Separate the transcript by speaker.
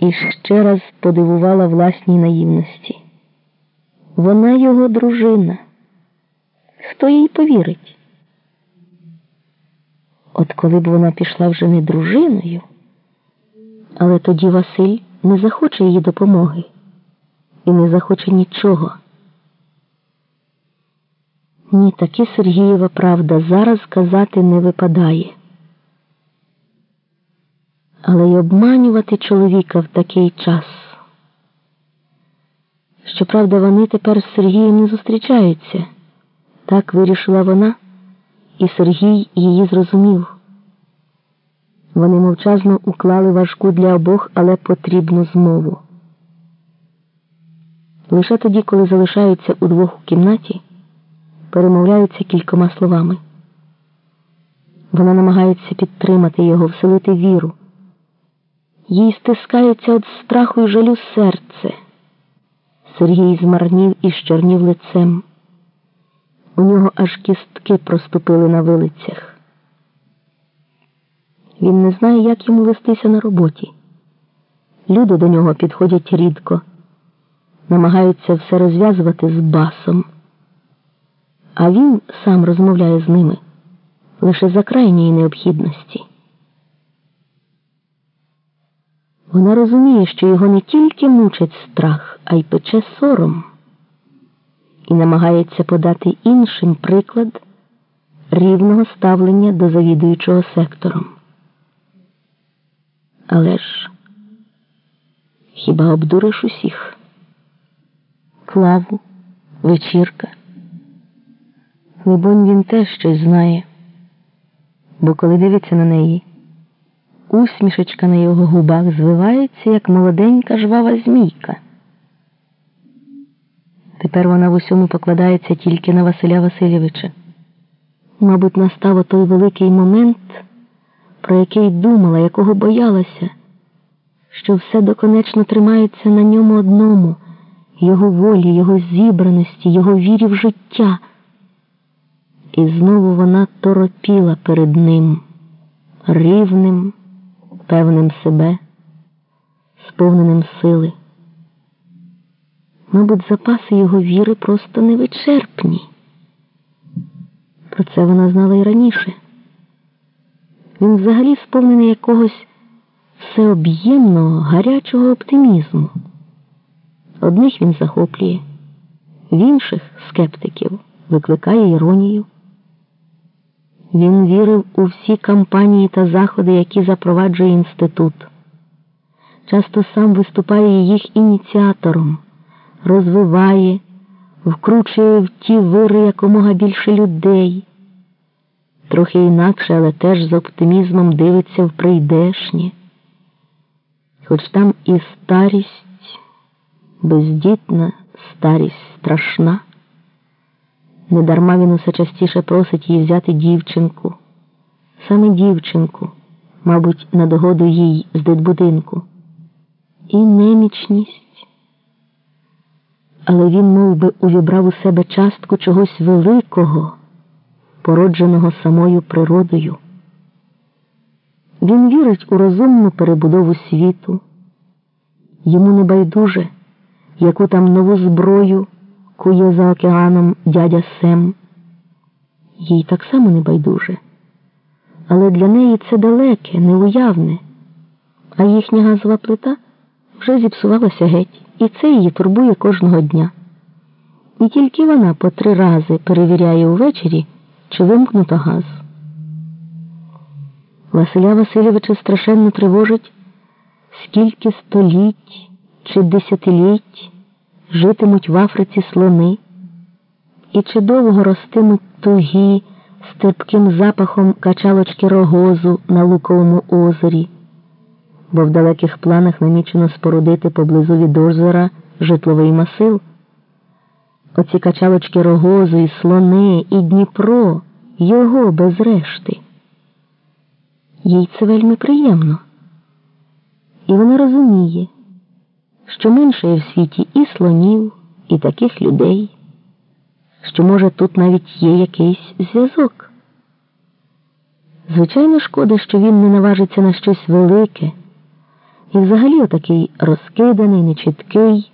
Speaker 1: і ще раз подивувала власній наївності. Вона його дружина. Хто їй повірить? От коли б вона пішла вже не дружиною, але тоді Василь не захоче її допомоги і не захоче нічого. Ні, таки Сергієва правда зараз казати не випадає. Але й обманювати чоловіка в такий час. Щоправда, вони тепер з Сергієм не зустрічаються. Так вирішила вона, і Сергій її зрозумів. Вони мовчазно уклали важку для обох, але потрібну змову. Лише тоді, коли залишаються удвох у кімнаті, перемовляються кількома словами. Вона намагається підтримати його, вселити віру. Їй стискається від страху і жалю серце. Сергій змарнів і щорнів лицем. У нього аж кістки проступили на вилицях. Він не знає, як йому вестися на роботі. Люди до нього підходять рідко, намагаються все розв'язувати з басом, а він сам розмовляє з ними лише за крайньої необхідності. Вона розуміє, що його не тільки мучить страх, а й пече сором, і намагається подати іншим приклад рівного ставлення до завідуючого сектором. Але ж хіба обдуриш усіх? Клаву, вечірка. Либонь, він теж щось знає, бо коли дивиться на неї, усмішечка на його губах звивається, як молоденька жвава змійка. Тепер вона в усьому покладається тільки на Василя Васильовича. Мабуть, настав той великий момент, про який думала, якого боялася, що все доконечно тримається на ньому одному, його волі, його зібраності, його вірі в життя. І знову вона торопіла перед ним, рівним, певним себе, сповненим сили. Мабуть, запаси його віри просто невичерпні. Про це вона знала і раніше. Він взагалі сповнений якогось всеоб'ємного, гарячого оптимізму. Одних він захоплює, в інших скептиків викликає іронію. Він вірив у всі кампанії та заходи, які запроваджує інститут. Часто сам виступає їх ініціатором, розвиває, вкручує в ті вири якомога більше людей. Трохи інакше, але теж з оптимізмом дивиться в прийдешнє. Хоч там і старість, бездітна старість страшна. Недарма він усе частіше просить її взяти дівчинку, саме дівчинку, мабуть, на догоду їй з дитбудинку. І немічність. Але він мов би, увібрав у себе частку чогось великого, породженого самою природою. Він вірить у розумну перебудову світу. Йому не байдуже, яку там нову зброю кує за океаном дядя Сем. Їй так само не байдуже. Але для неї це далеке, неуявне, а їхня газова плита вже зіпсувалася геть, і це її турбує кожного дня. І тільки вона по три рази перевіряє увечері, чи вимкнуто газ. Василя Васильовича страшенно тривожить, скільки століть чи десятиліть житимуть в Африці слони, і чи довго ростимуть тугі з терпким запахом качалочки рогозу на Луковому озері, бо в далеких планах намічено спорудити поблизу від озера житловий масив. Оці качалочки рогозу, і слони, і Дніпро, його без решти. Їй це вельми приємно. І вона розуміє що менше в світі і слонів, і таких людей, що, може, тут навіть є якийсь зв'язок. Звичайно, шкода, що він не наважиться на щось велике, І взагалі отакий розкиданий, нечіткий,